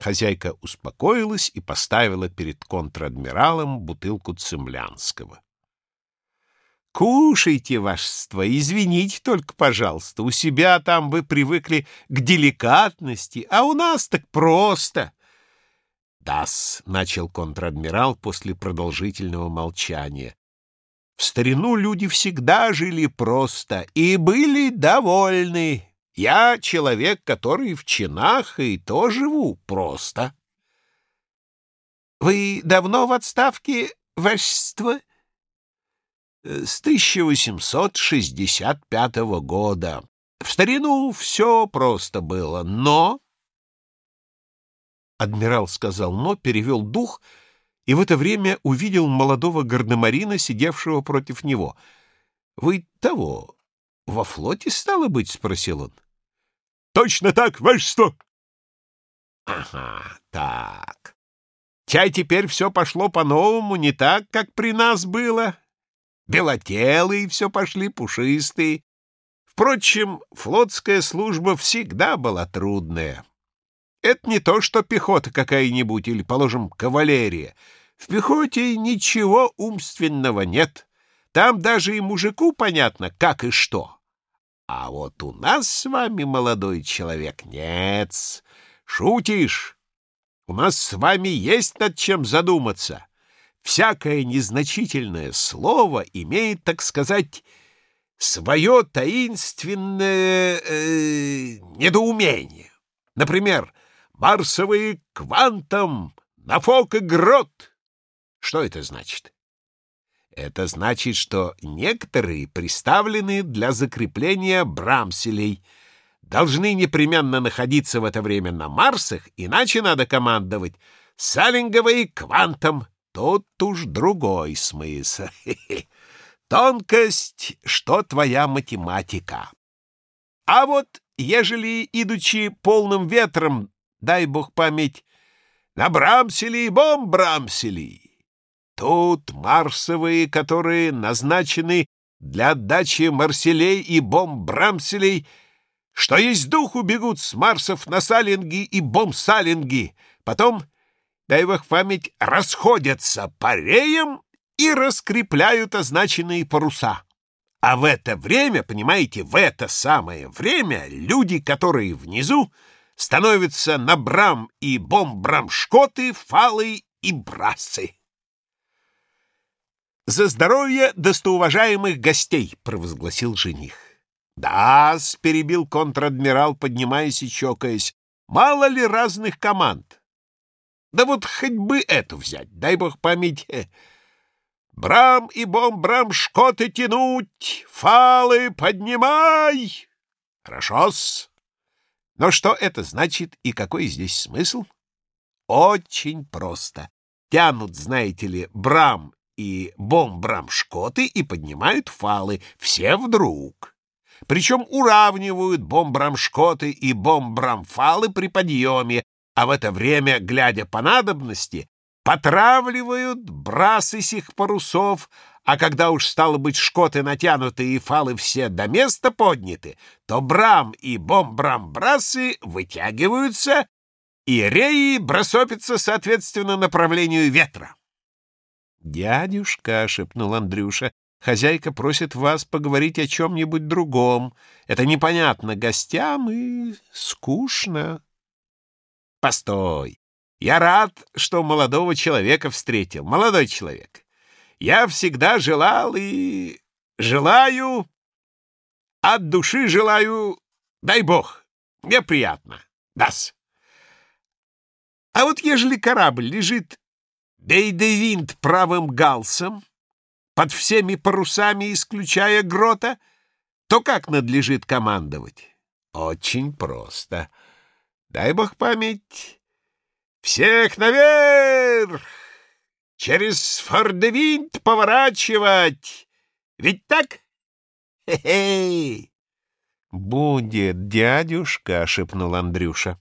Хозяйка успокоилась и поставила перед контр-адмиралом бутылку цемлянского. «Кушайте, вашество, извините только, пожалуйста. У себя там вы привыкли к деликатности, а у нас так просто». «Да-с», — начал контр-адмирал после продолжительного молчания. «В старину люди всегда жили просто и были довольны. Я человек, который в чинах, и то живу просто». «Вы давно в отставке, вашество?» с 1865 года. В старину все просто было, но... Адмирал сказал «но», перевел дух и в это время увидел молодого гардемарина, сидевшего против него. — Вы того, во флоте, стало быть? — спросил он. — Точно так, вашество! — Ага, так. Чай теперь все пошло по-новому, не так, как при нас было белотелые все пошли, пушистые. Впрочем, флотская служба всегда была трудная. Это не то, что пехота какая-нибудь или, положим, кавалерия. В пехоте ничего умственного нет. Там даже и мужику понятно, как и что. А вот у нас с вами, молодой человек, нет. Шутишь? У нас с вами есть над чем задуматься всякое незначительное слово имеет, так сказать, свое таинственное э, недоумение. Например, марсовый квантом, нафок и грот. Что это значит? Это значит, что некоторые приставлены для закрепления брамселей, должны непременно находиться в это время на Марсах, иначе надо командовать Салинговой квантом, Тут уж другой смысл. Тонкость, что твоя математика. А вот, ежели, идучи полным ветром, дай бог память, на Брамселе и Бомбрамселе, тут марсовые, которые назначены для отдачи Марселей и Бомбрамселей, что есть дух убегут с Марсов на Салинги и Бомсалинги, потом дай в их память, расходятся пареем и раскрепляют означенные паруса. А в это время, понимаете, в это самое время люди, которые внизу, становятся на брам и бомбрамшкоты, фалы и брасы. «За здоровье достоуважаемых гостей!» — провозгласил жених. «Да-с», — перебил контр-адмирал, поднимаясь и чокаясь, — «мало ли разных команд. Да вот хоть бы эту взять, дай бог памяти. Брам и бом-брам шкоты тянуть, фалы поднимай. Хорошо-с. Но что это значит и какой здесь смысл? Очень просто. Тянут, знаете ли, брам и бом-брам шкоты и поднимают фалы, все вдруг. Причем уравнивают бом-брам шкоты и бом-брам фалы при подъеме, а в это время, глядя по надобности, потравливают брасы сих парусов, а когда уж, стало быть, шкоты натянуты и фалы все до места подняты, то брам и бом-брам-брасы вытягиваются, и реи бросопятся соответственно направлению ветра. «Дядюшка», — шепнул Андрюша, — «хозяйка просит вас поговорить о чем-нибудь другом. Это непонятно гостям и скучно». Постой. Я рад, что молодого человека встретил. Молодой человек, я всегда желал и желаю, от души желаю, дай бог, мне приятно. Дас. А вот ежели корабль лежит бейдевинт правым галсом, под всеми парусами, исключая грота, то как надлежит командовать? Очень просто. Дай бог память. Всех наверх! Через фордевинт поворачивать! Ведь так? Хе-хей! «Будет, дядюшка!» — шепнул Андрюша.